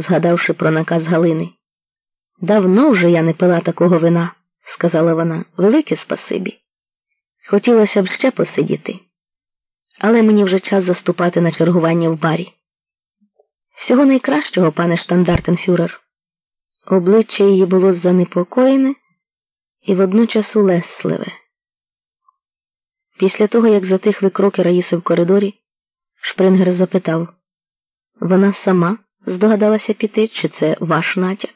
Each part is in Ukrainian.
згадавши про наказ Галини. Давно вже я не пила такого вина, сказала вона, велике спасибі. Хотілося б ще посидіти, але мені вже час заступати на чергування в барі. Всього найкращого, пане штандартенфюрер. Обличчя її було занепокоєне і водночас улесливе. Після того, як затихли кроки Раїси в коридорі, Шпрингер запитав вона сама здогадалася піти, чи це ваш натяк?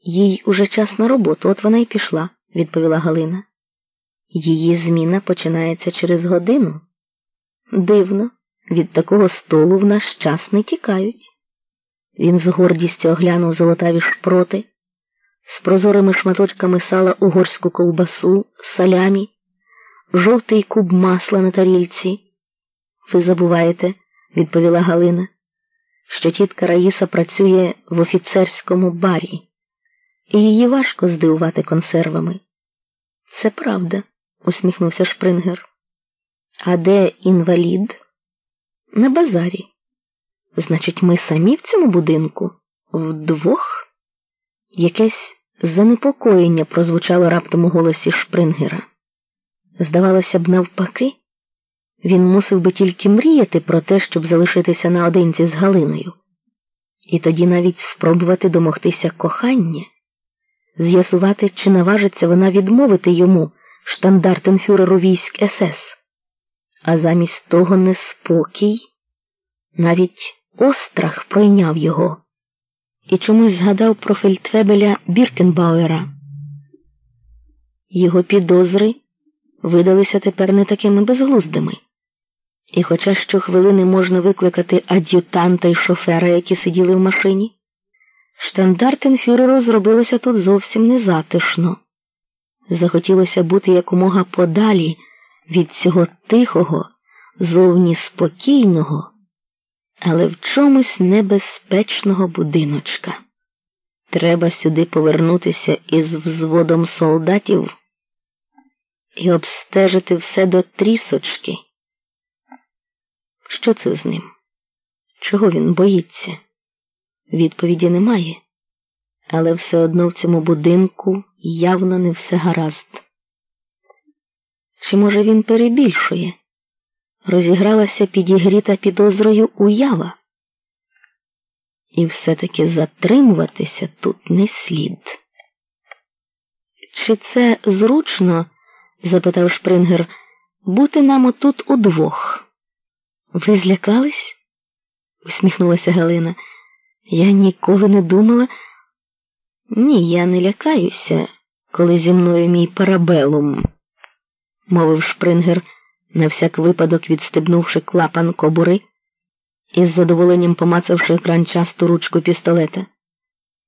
Їй уже час на роботу, от вона й пішла, відповіла Галина. Її зміна починається через годину. Дивно, від такого столу в наш час не тікають. Він з гордістю оглянув золотаві шпроти, з прозорими шматочками сала угорську ковбасу, салямі, жовтий куб масла на тарільці. Ви забуваєте, відповіла Галина, що тітка Раїса працює в офіцерському барі, і її важко здивувати консервами. Це правда, усміхнувся Шпрингер. А де інвалід? На базарі. Значить, ми самі в цьому будинку? Вдвох? Якесь занепокоєння прозвучало раптом у голосі Шпрингера. Здавалося б, навпаки, він мусив би тільки мріяти про те, щоб залишитися наодинці з Галиною, і тоді навіть спробувати домогтися кохання, з'ясувати, чи наважиться вона відмовити йому штандартенфюреру військ СС, а замість того неспокій, навіть острах пройняв його і чомусь згадав про фельдфебеля Біркенбауера. Його підозри видалися тепер не такими безглуздими. І хоча щохвилини можна викликати ад'ютанта і шофера, які сиділи в машині, штандартенфюреру зробилося тут зовсім незатишно. Захотілося бути якомога подалі від цього тихого, зовні спокійного, але в чомусь небезпечного будиночка. Треба сюди повернутися із взводом солдатів і обстежити все до трісочки. Що це з ним? Чого він боїться? Відповіді немає, але все одно в цьому будинку явно не все гаразд. Чи, може, він перебільшує? Розігралася підігріта підозрою уява. І все-таки затримуватися тут не слід. Чи це зручно, запитав Шпрингер, бути нам отут удвох? Ви злякались? усміхнулася Галина. Я ніколи не думала. Ні, я не лякаюся, коли зі мною мій парабелум, мовив Шпрингер, на всяк випадок відстебнувши клапан кобури і з задоволенням помацавши гранчасту ручку пістолета.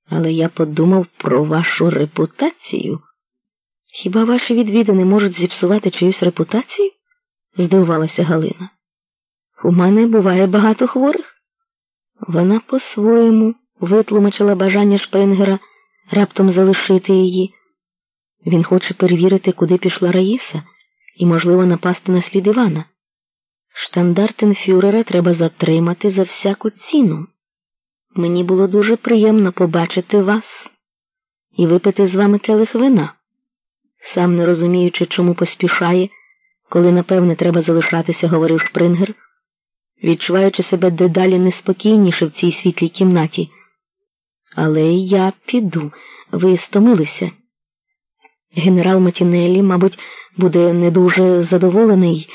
Але я подумав про вашу репутацію. Хіба ваші відвідини можуть зіпсувати чиюсь репутацію? здивувалася Галина. У мене буває багато хворих. Вона по-своєму витлумачила бажання Шпрингера раптом залишити її. Він хоче перевірити, куди пішла Раїса, і, можливо, напасти на слід Івана. Штандартенфюрера треба затримати за всяку ціну. Мені було дуже приємно побачити вас і випити з вами келих вина, сам не розуміючи, чому поспішає, коли, напевне, треба залишатися, говорив Шпрингер відчуваючи себе дедалі неспокійніше в цій світлій кімнаті. Але я піду, ви стомилися. Генерал Матінелі, мабуть, буде не дуже задоволений.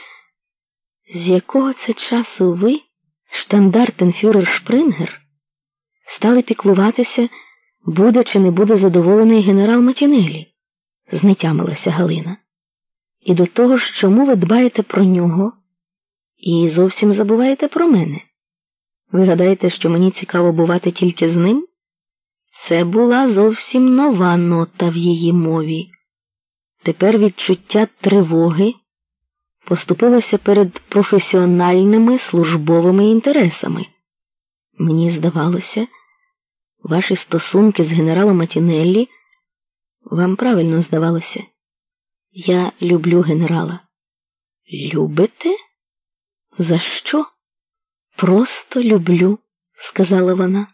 З якого це часу ви, штандартенфюрер Шпрингер, стали піклуватися, буде чи не буде задоволений генерал Матінелі? знетямилася Галина. І до того ж, чому ви дбаєте про нього? І зовсім забуваєте про мене. Ви гадаєте, що мені цікаво бувати тільки з ним? Це була зовсім нова нота в її мові. Тепер відчуття тривоги поступилося перед професіональними службовими інтересами. Мені здавалося, ваші стосунки з генералом Матінеллі вам правильно здавалося. Я люблю генерала. Любите? За що? Просто люблю, сказала вона.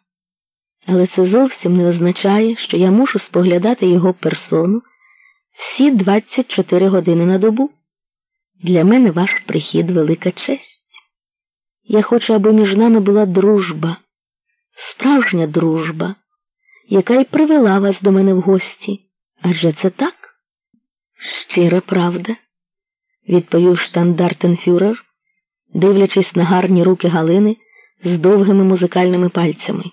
Але це зовсім не означає, що я мушу споглядати його персону всі 24 години на добу. Для мене ваш прихід велика честь. Я хочу, аби між нами була дружба, справжня дружба, яка й привела вас до мене в гості. Адже це так? Щира правда, відповів штандартенфюрер, дивлячись на гарні руки Галини з довгими музикальними пальцями.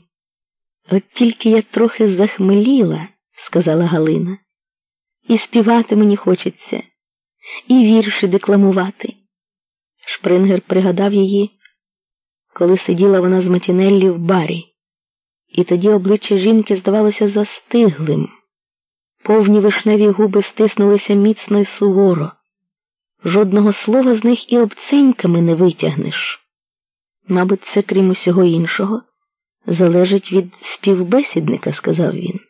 От тільки я трохи захмеліла, сказала Галина, і співати мені хочеться, і вірші декламувати. Шпрингер пригадав її, коли сиділа вона з Матінеллі в барі, і тоді обличчя жінки здавалося застиглим. Повні вишневі губи стиснулися міцно й суворо. Жодного слова з них і обциньками не витягнеш. Мабуть, це, крім усього іншого, залежить від співбесідника, сказав він.